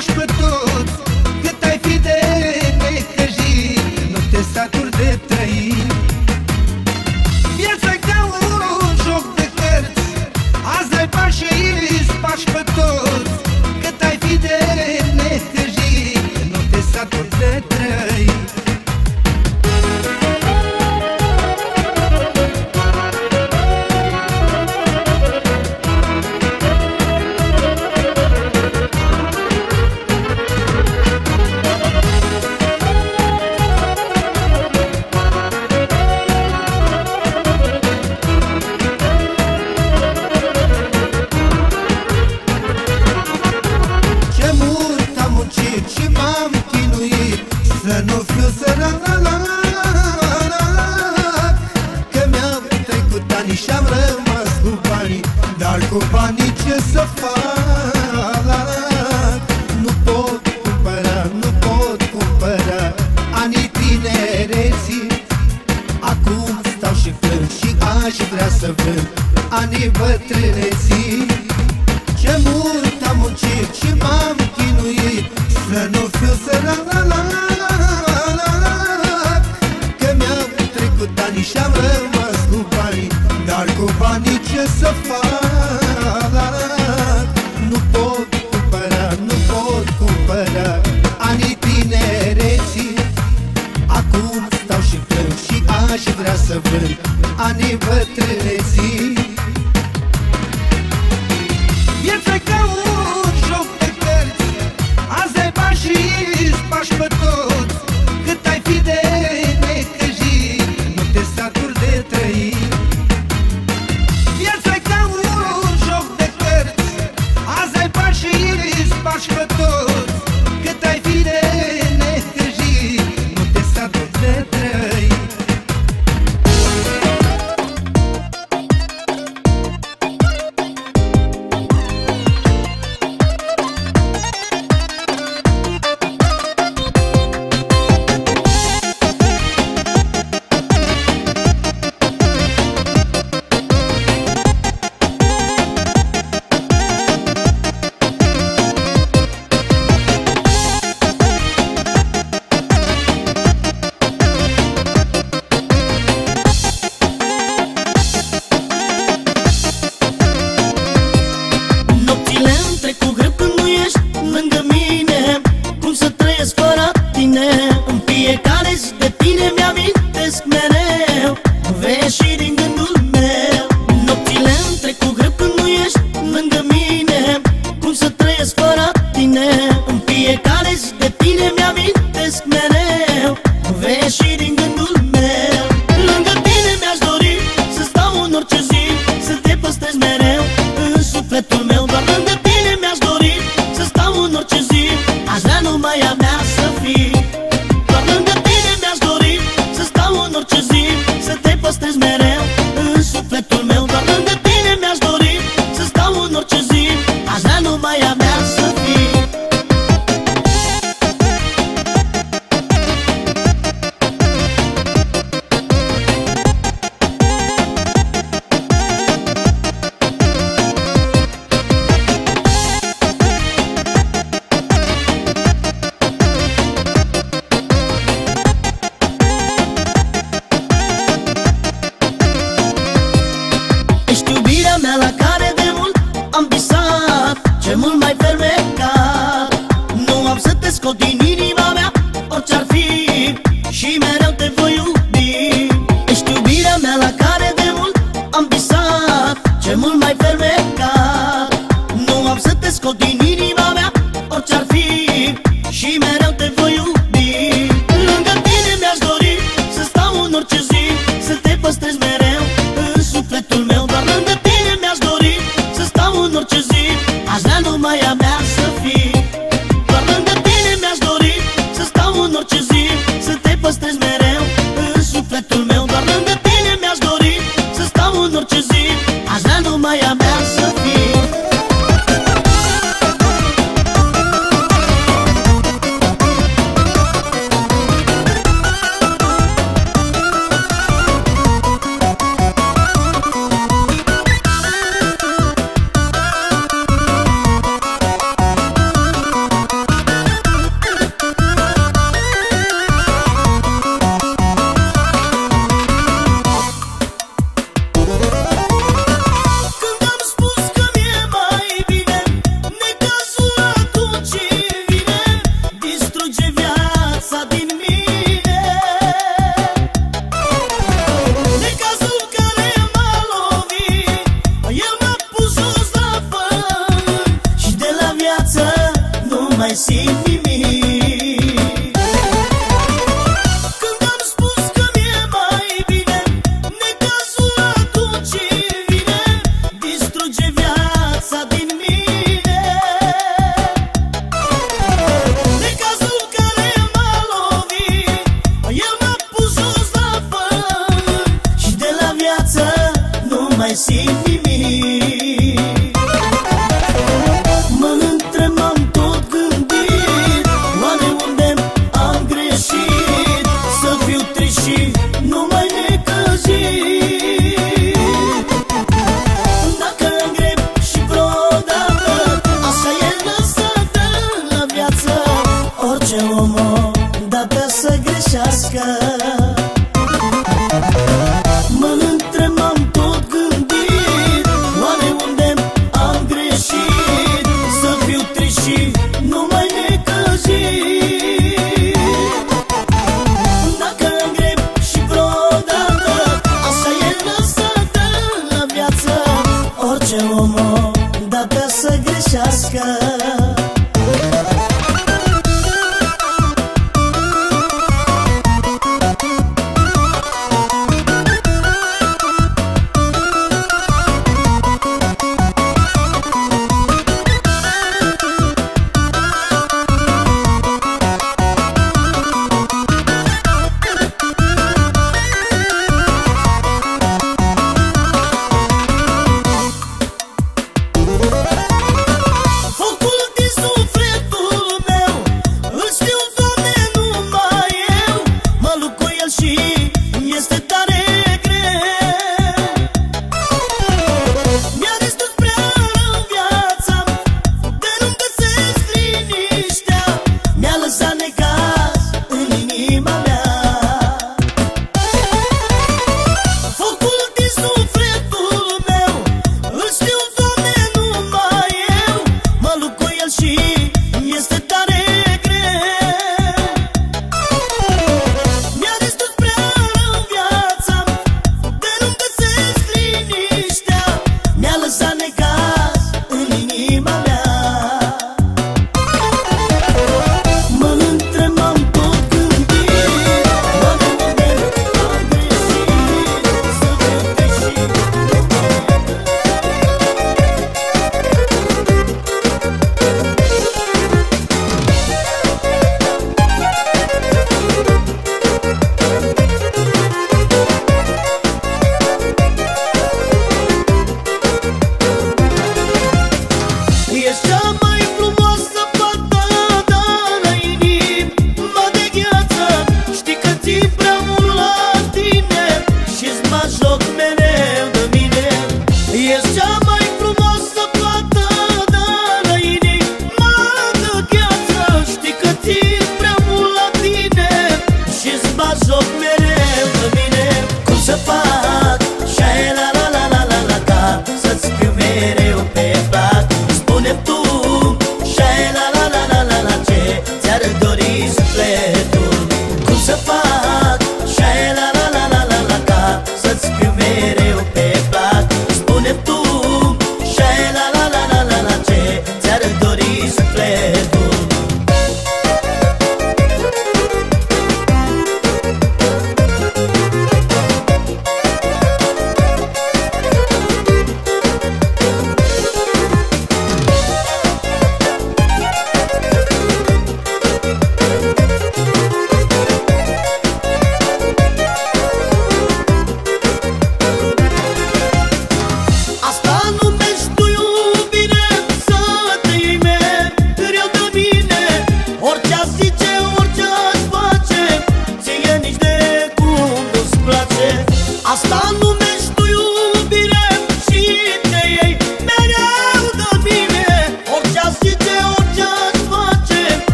spargi pe toți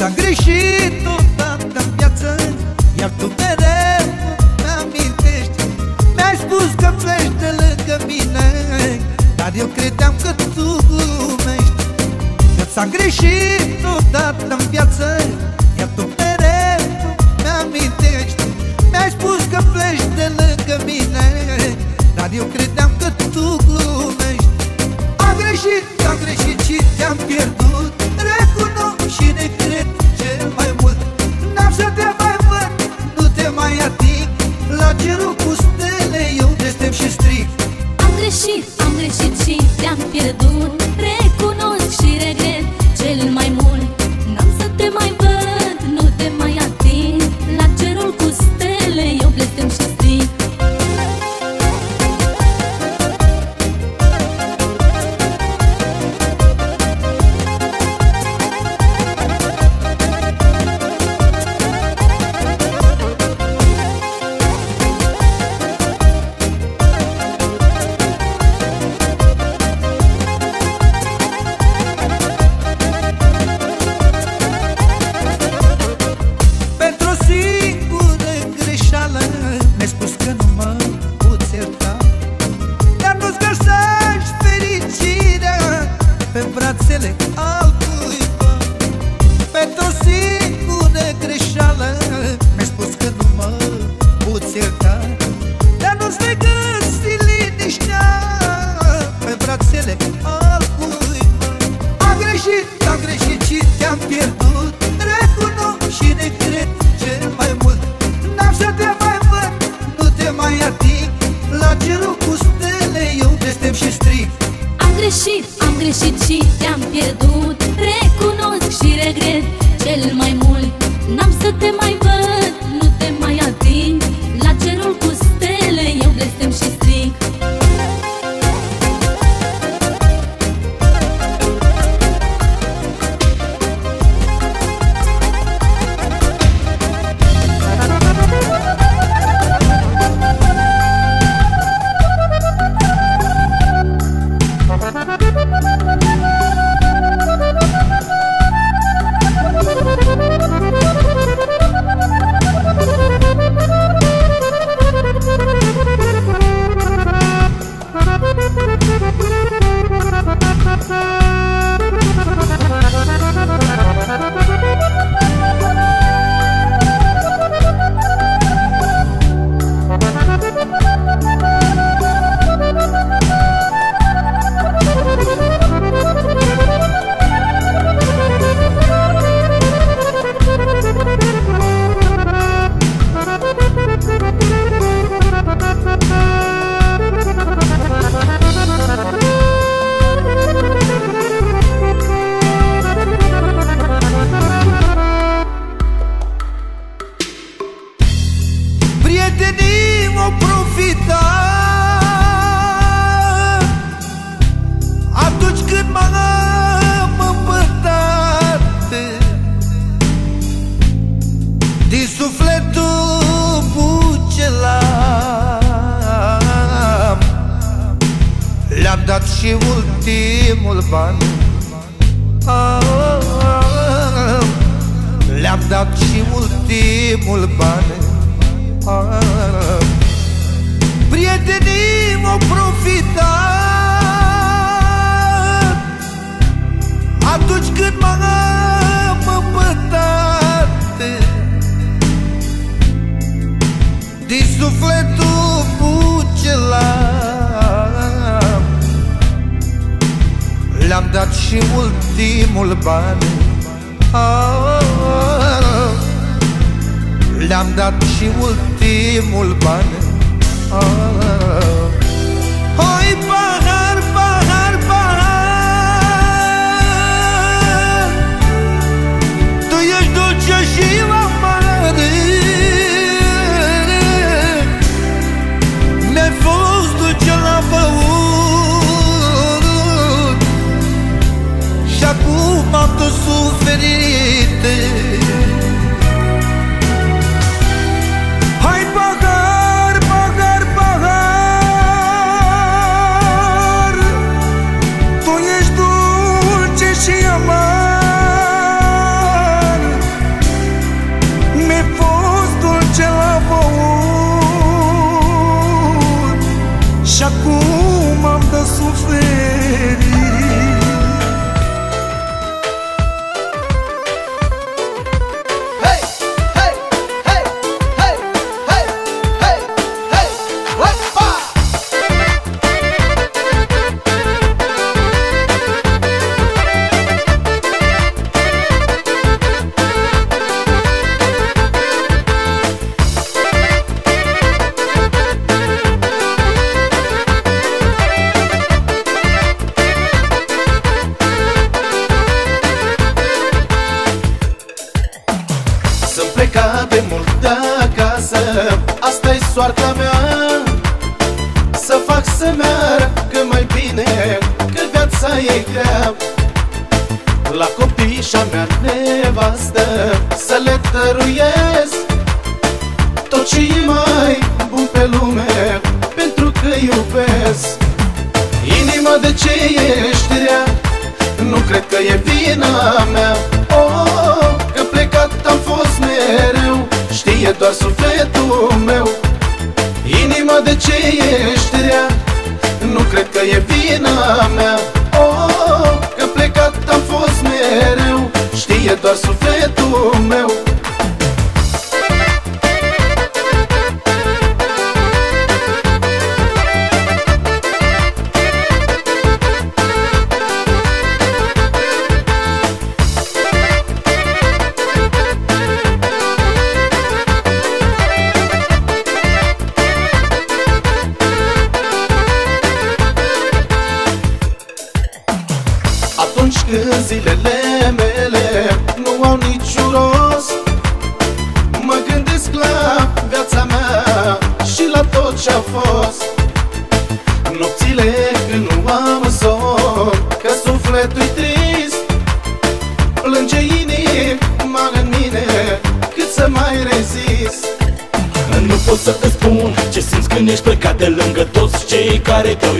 Ți-am greșit odată în viață Iar tu mereu amintești Mi-ai spus că pleci de lângă mine Dar eu credeam că tu glumești. Că ți-am greșit odată în viață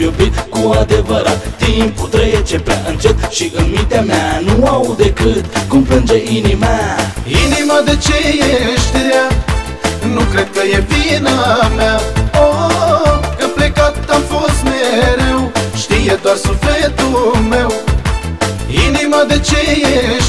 iubit cu adevărat. Timpul trece prea încet și în mintea mea Nu au decât cum plânge inima. Inima de ce ești rea? Nu cred că e vina mea. Oh, că plecat am fost mereu. Știe doar sufletul meu. Inima de ce ești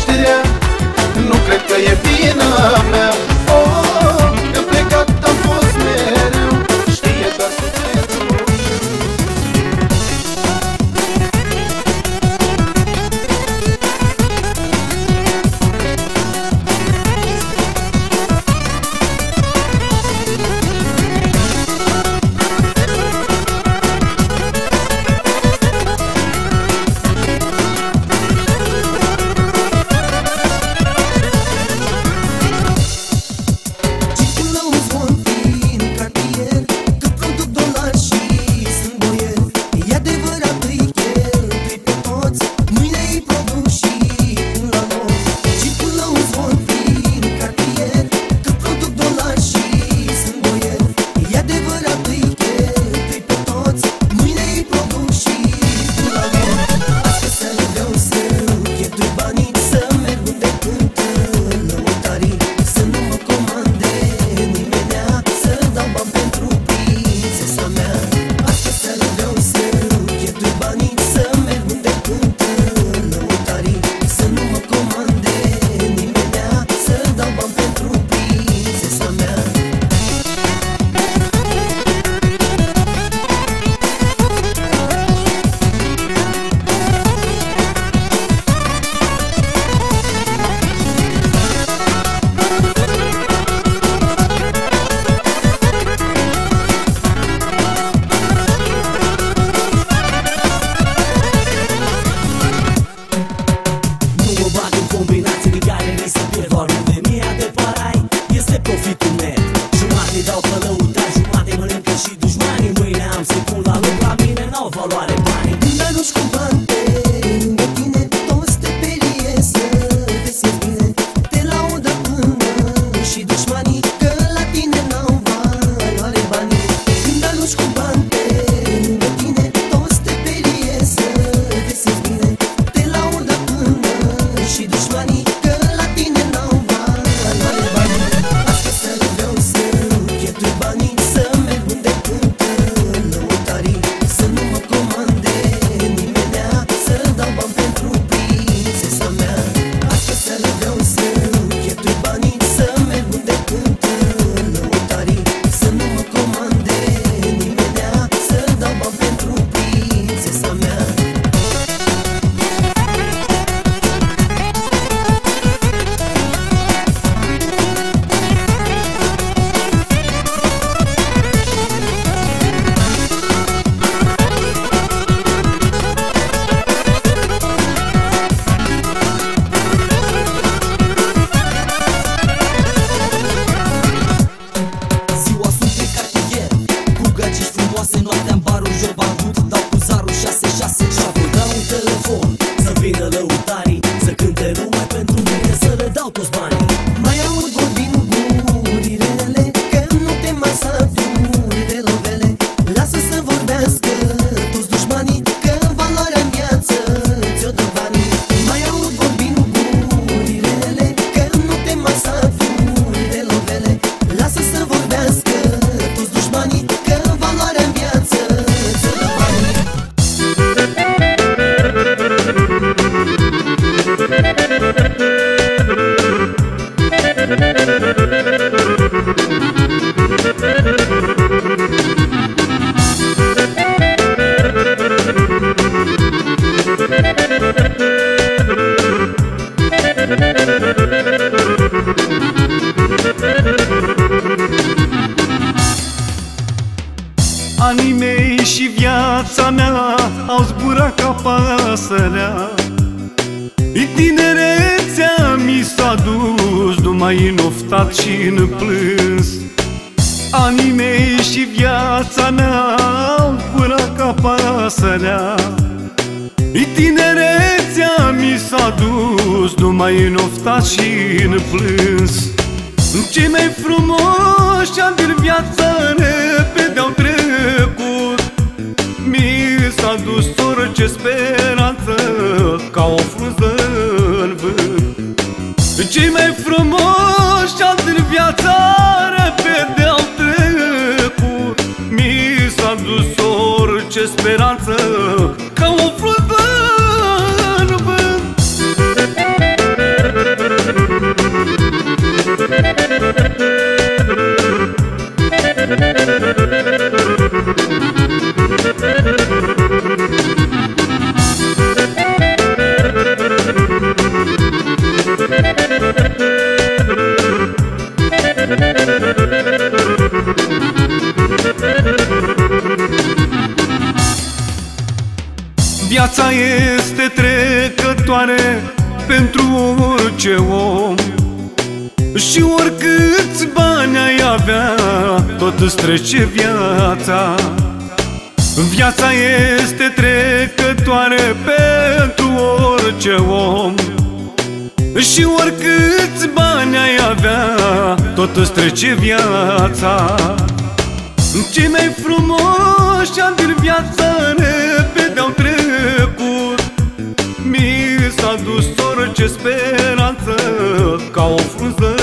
I tinerețea mi s-a dus Numai în ofta și în plâns. Cei mai frumoși ani din viață Repede au trecut. Mi s-a dus orice speranță Ca o frunză în vânt. Cei mai frumoși ani din viață Repede au trecut. Mi s-a dus orice speranță îți trece viața. Viața este trecătoare pentru orice om. Și oricâți bani ai avea, tot îți trece viața. Cei mai frumoși ani din viață repede au trecut. Mi s-a dus orice speranță ca o frunză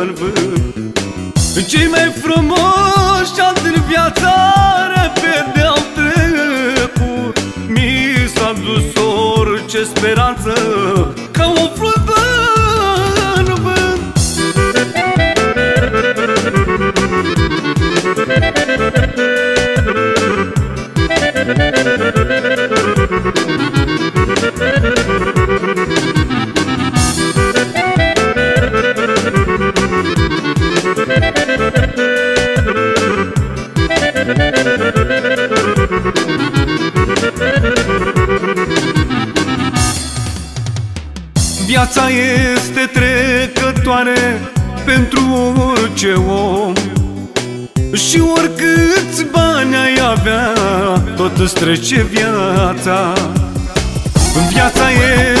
în vânt. Cei mai frumoși viața repede am trecut. Mi s-a dus orice speranță. Viața este trecătoare pentru orice om. Și oricâți bani ai avea, tot îți trece viața. Viața este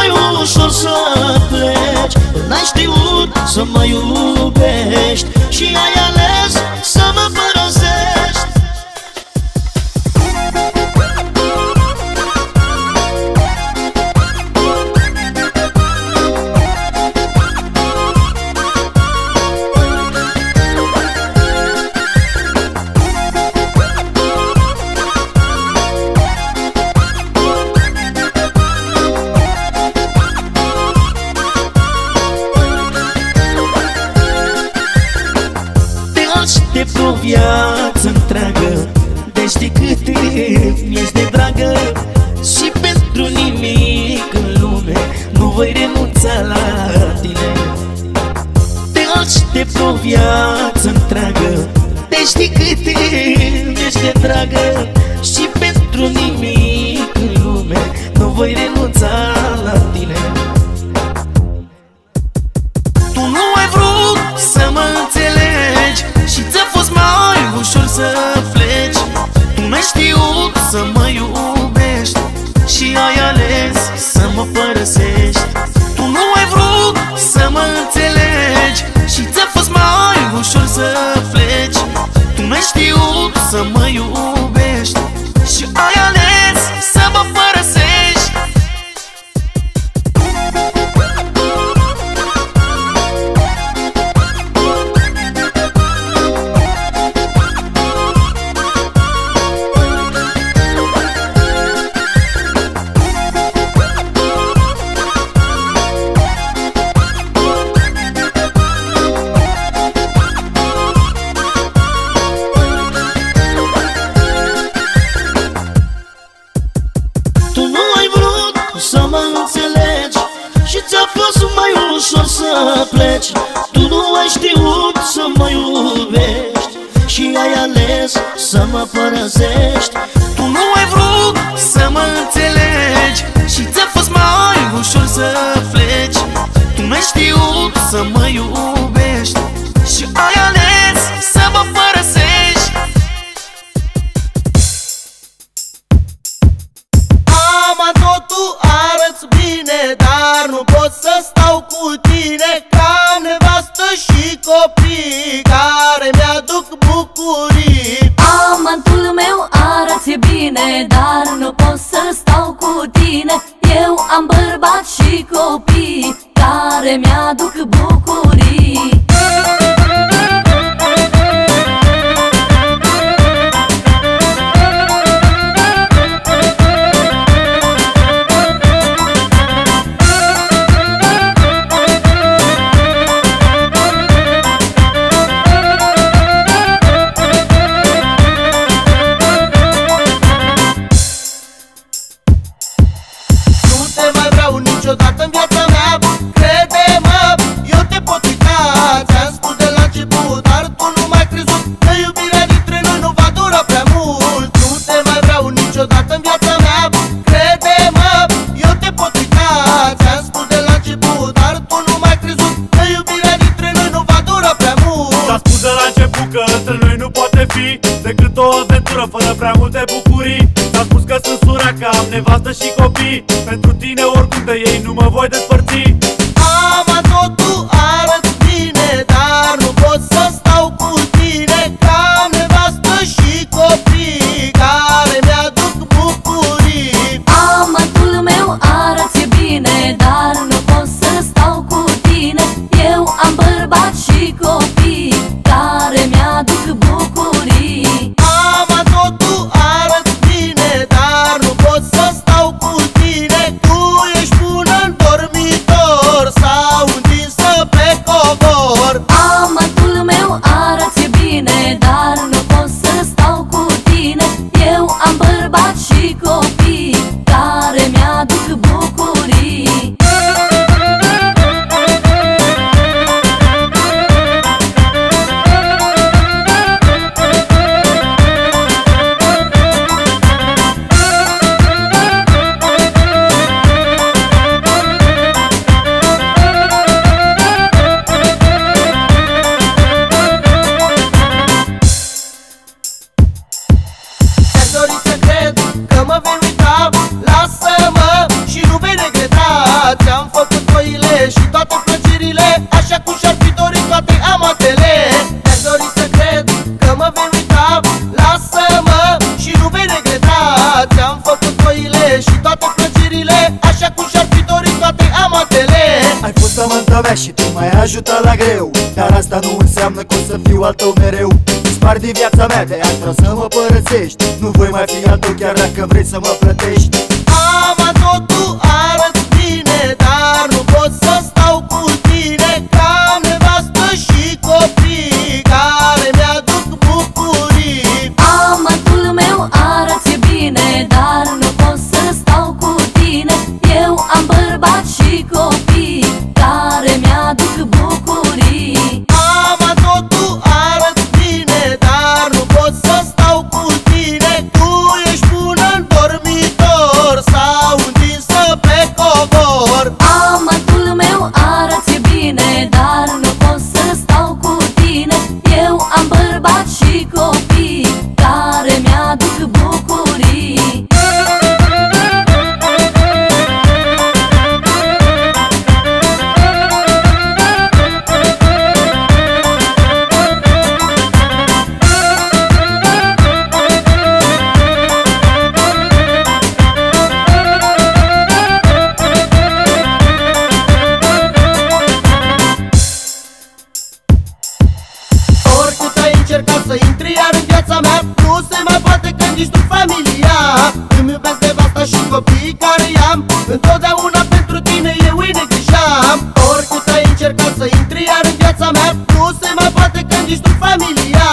mai ușor să pleci. N-ai știut să mă iubești Și ai viața mea Nu se mai poate când distrug familia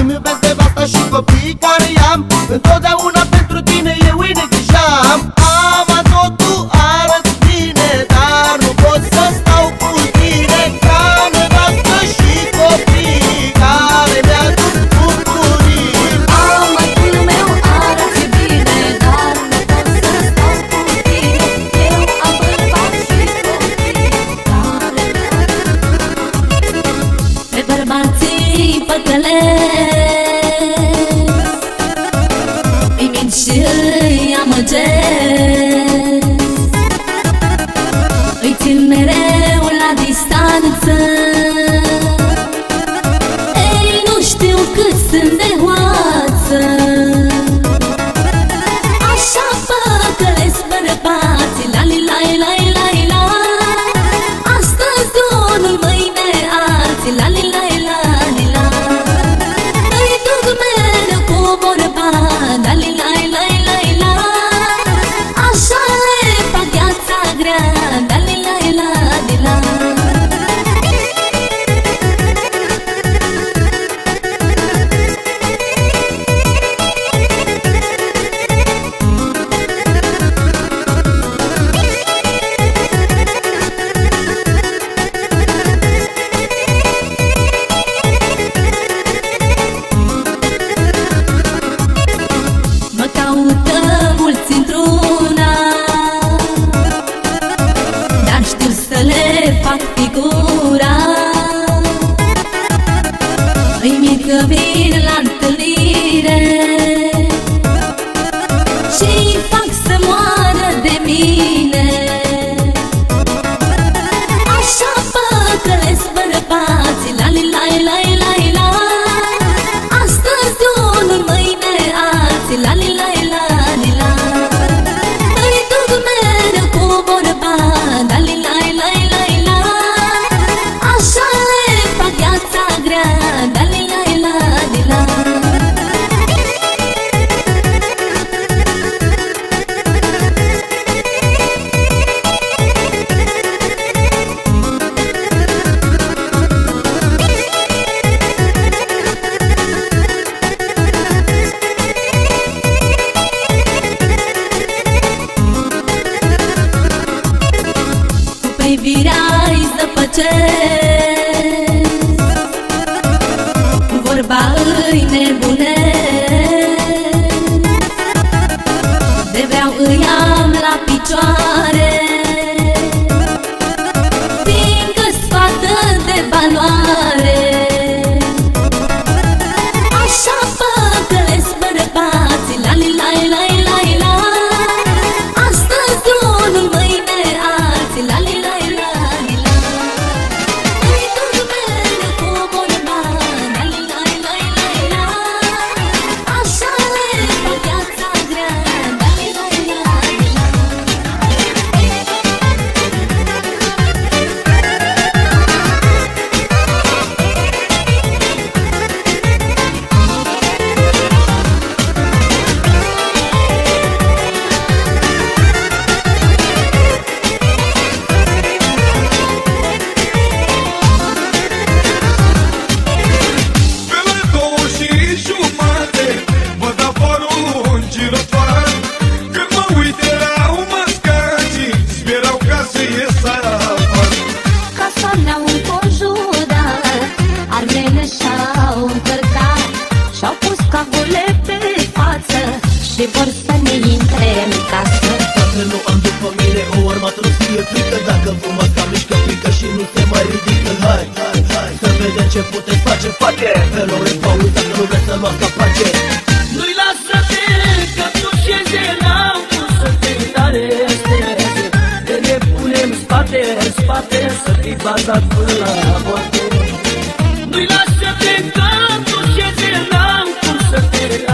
Îmi iubesc nevasta și copiii care i-am. Întotdeauna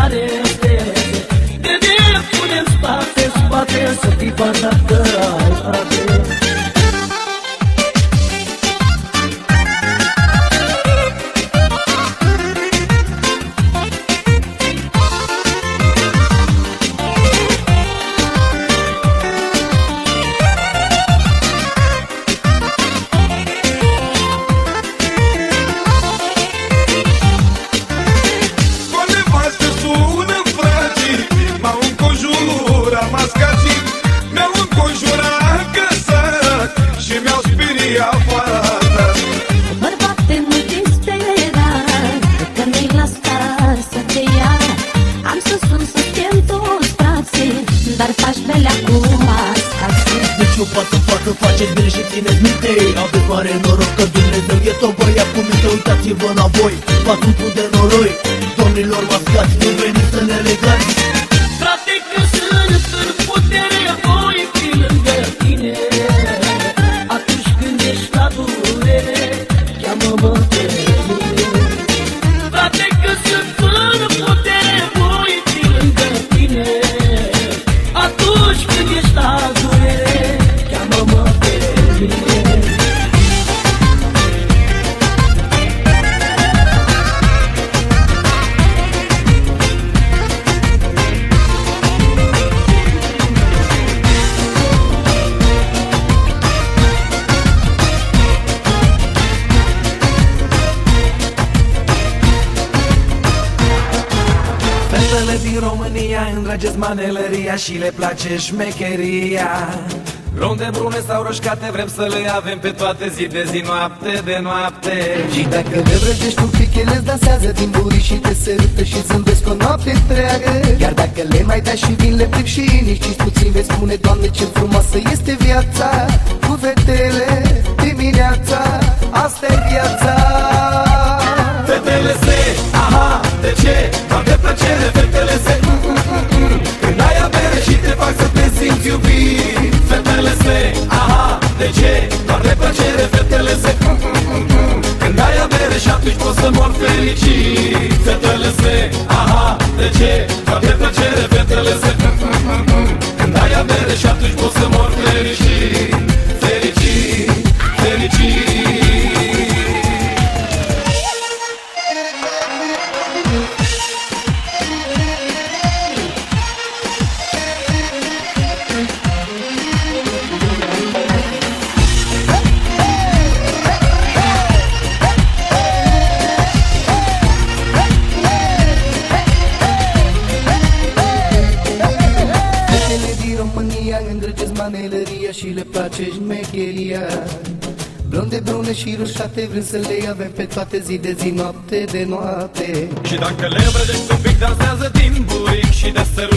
started. place șmecheria. Runde brune sau roșcate Vrem să le avem pe toate zi de zi, noapte de noapte. Și dacă le vrăjești un pic, ele dansează din buri și te sărută și zâmbesc o noapte întreagă. Iar dacă le mai dai și vin, le priv și nici puțin vei spune Doamne ce frumoasă este viața Cu fetele, dimineața, asta e viața. Fetele se, aha, de ce? fericit Fetele se, aha, de ce? Toate plăcere, fetele se Când ai avere și atunci poți să mă noapte, zi de zi, noapte de noapte. Și dacă le vrei un pic, dansează din și de sărut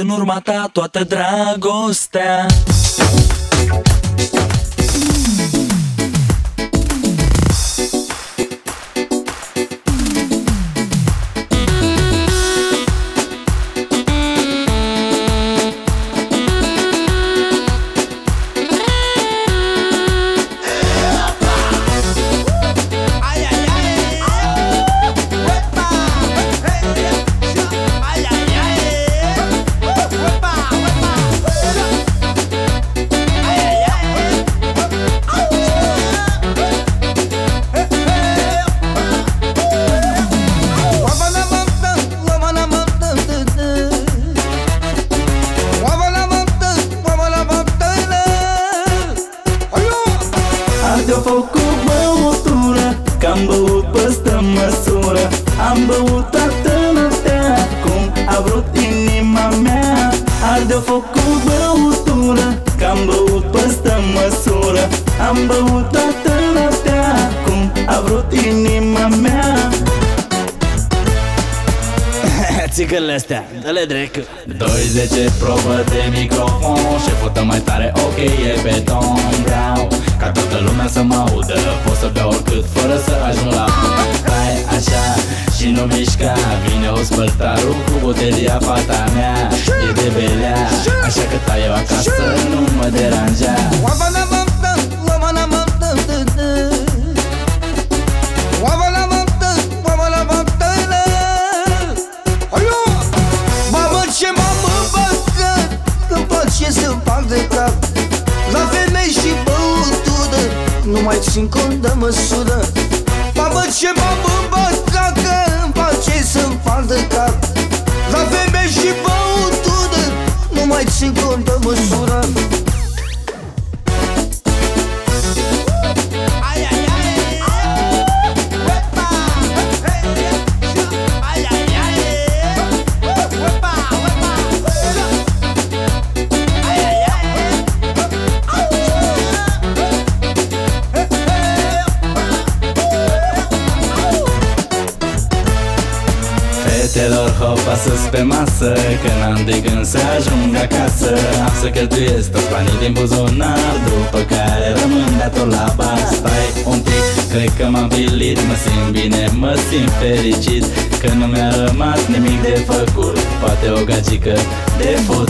în urma ta toată dragostea. astăzi pe masă Că n-am de gând să ajung acasă. Am să cheltuiesc toți banii din buzunar După care rămân de tot la bar. Stai un pic, cred că m-am pilit Mă simt bine, mă simt fericit Că nu mi-a rămas nimic de făcut. Poate o gagică de fut.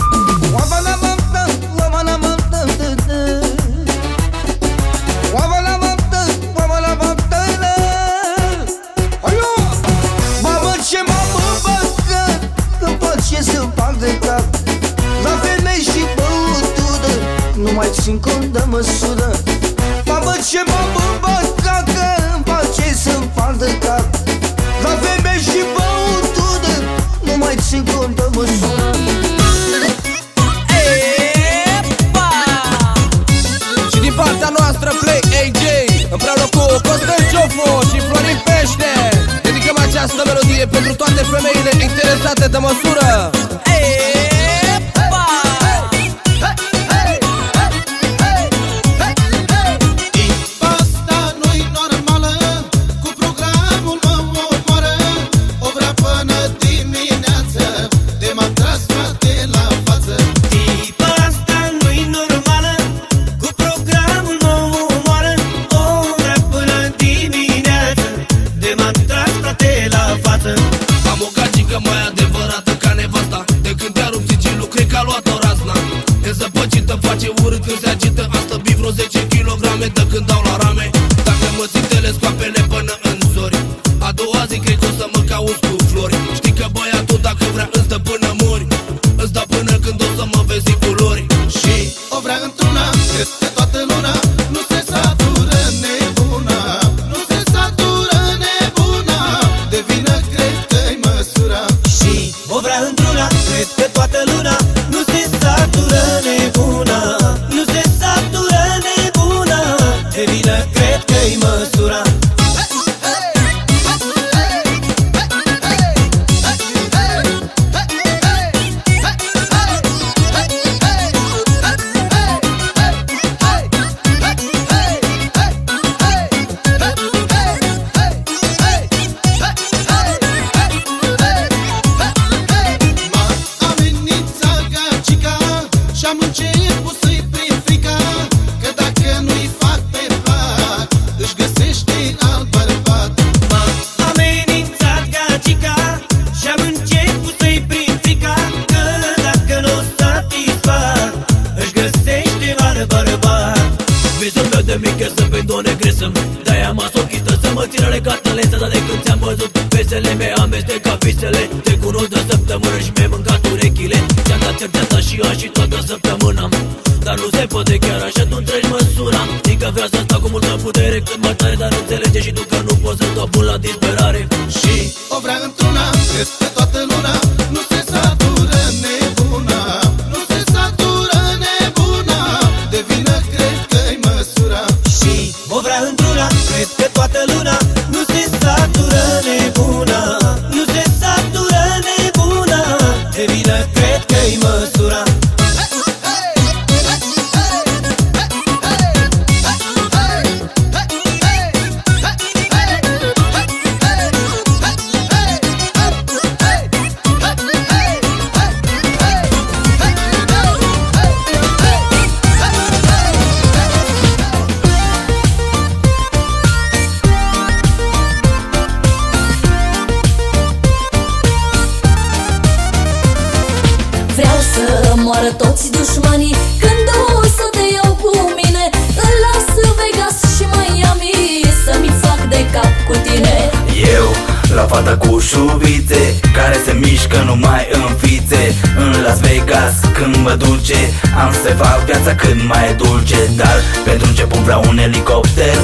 Fac viața cât mai dulce Dar pentru început vreau un elicopter.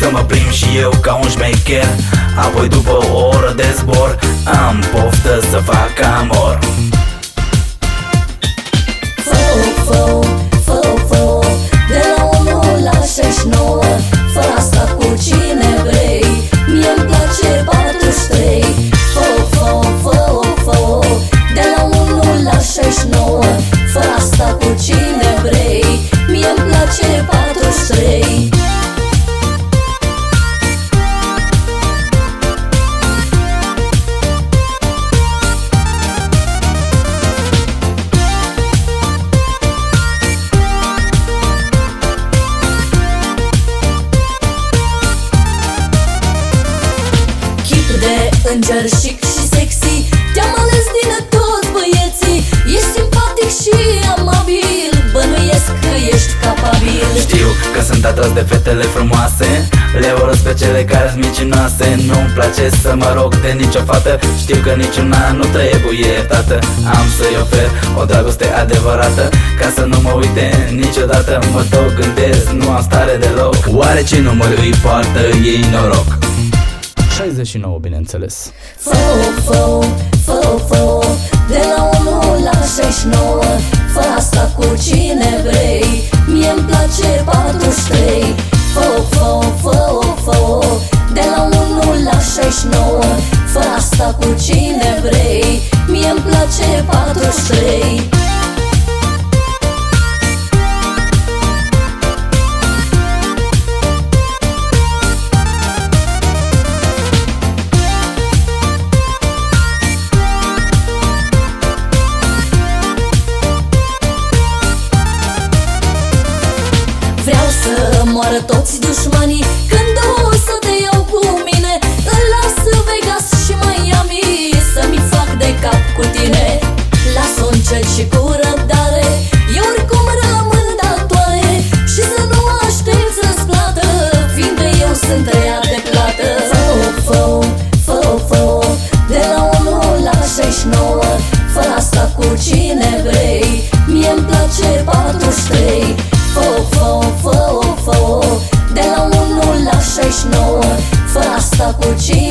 Să mă plimb și eu ca un șmecher Apoi după o oră de zbor Am poftă să fac amor. Fă, fă, fă, fă De la 1 la 69 fetele frumoase. Le urăsc pe cele care sunt micinoase Nu-mi place să mă rog de nicio fată. Știu că niciuna nu trebuie iertată Am să-i ofer o dragoste adevărată Ca să nu mă uite niciodată. Mă tot gândesc, nu am stare deloc. Oare ce număr îi poartă ei noroc? 69, bineînțeles. Fă, fă, fă, fă De la 1 la 69 Fă asta cu cine vrei. Mie-mi place 43 Fă, fă, fă, fă De la 1 la 69 Fă asta cu cine vrei. Mie-mi place 43 toți dușmanii. Când o să te iau cu mine În Las Vegas și Miami Să-mi fac de cap cu tine. Las-o încet și cu răbdare Eu oricum rămân datoare Și să nu aștept să-ți plată Fiindcă eu sunt asta cu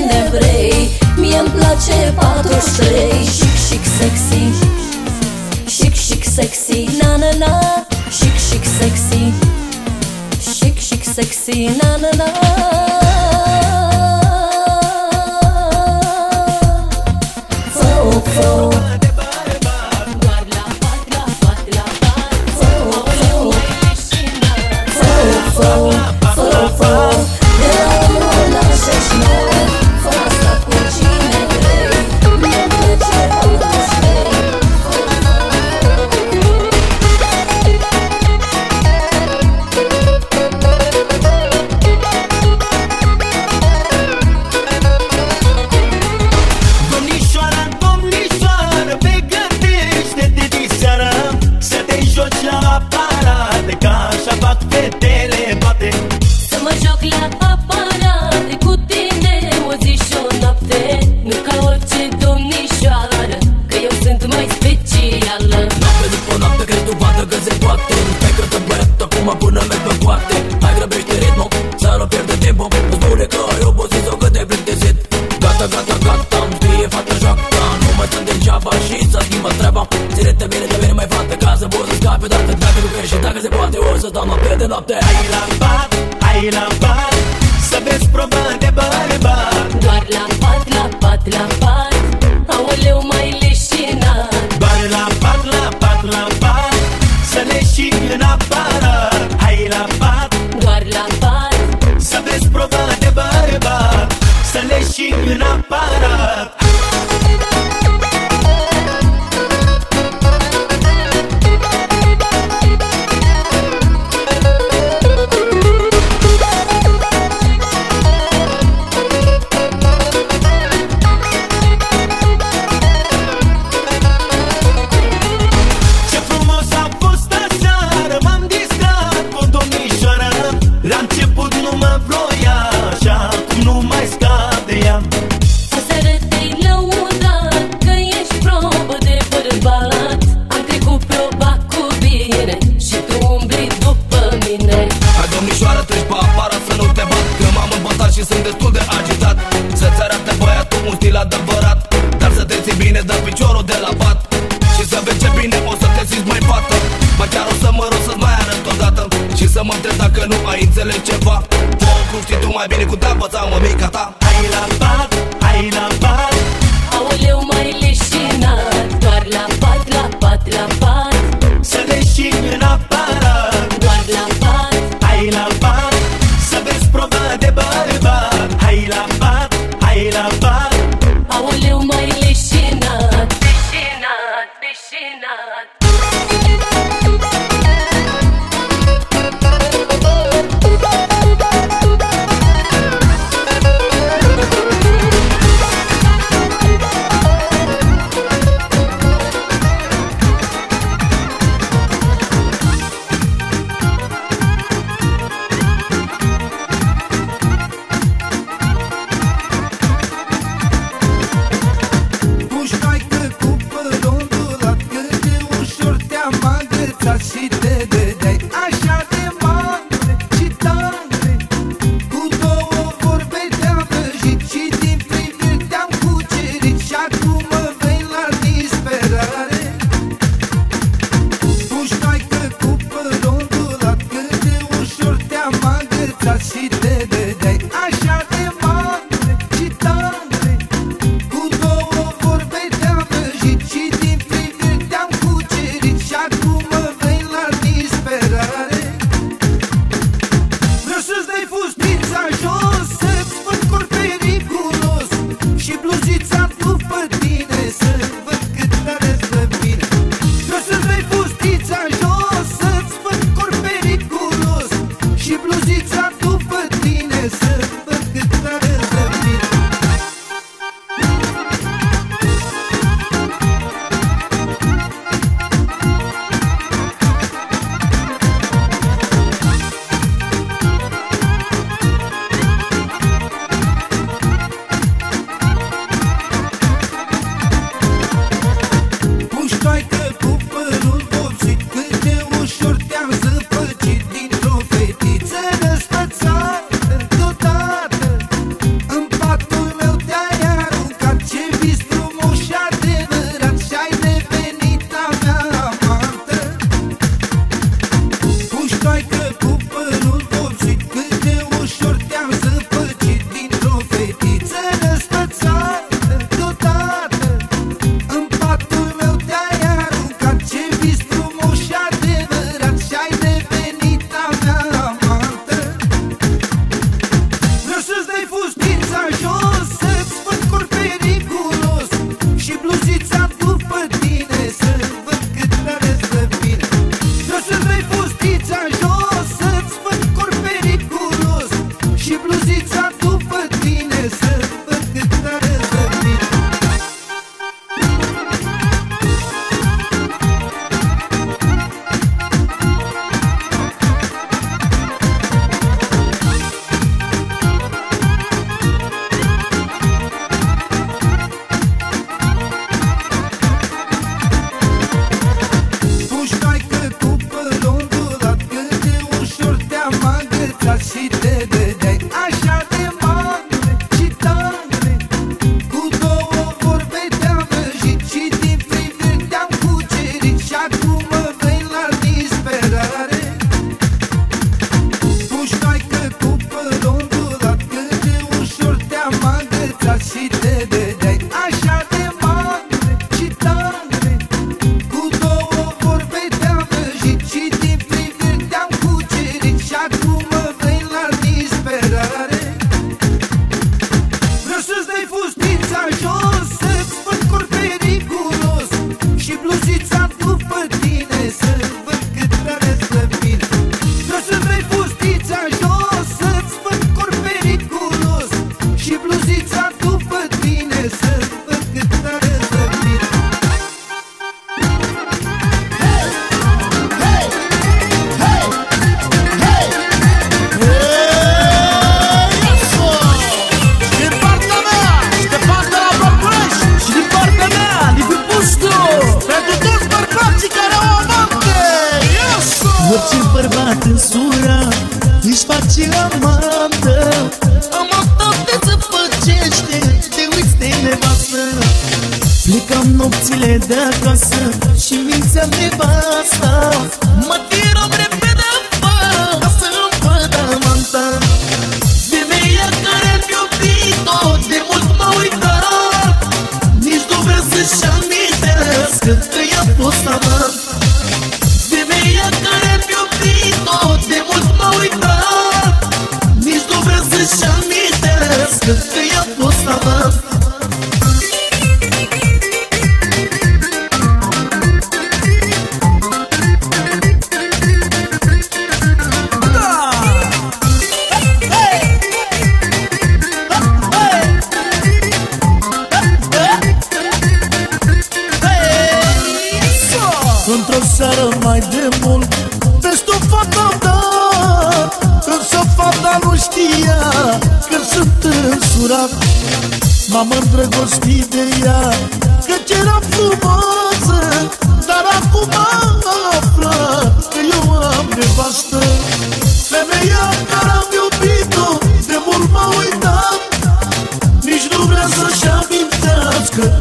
succeeded.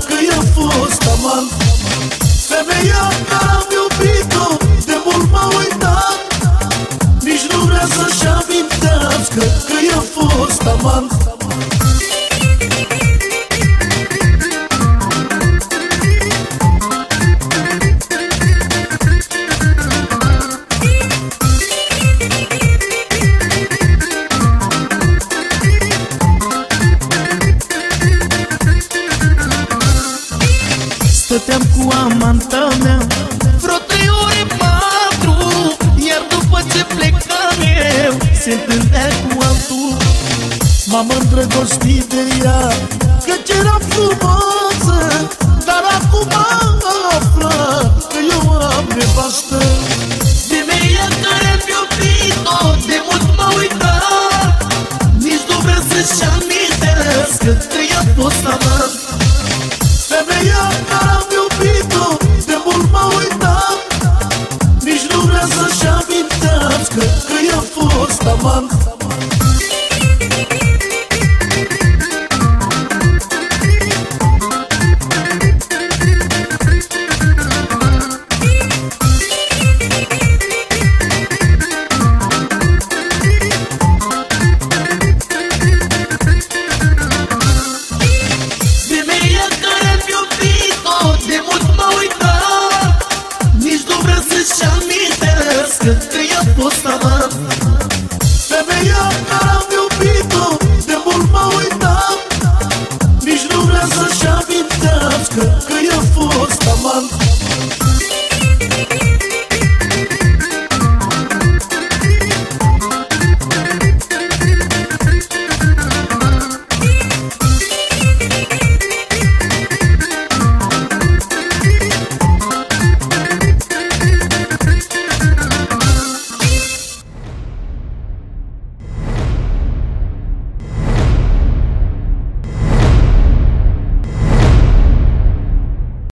că i-a fost aman Femeia care am iubit-o de mult m-a uitat. Nici nu vrea să-și amintească că i-a fost amant.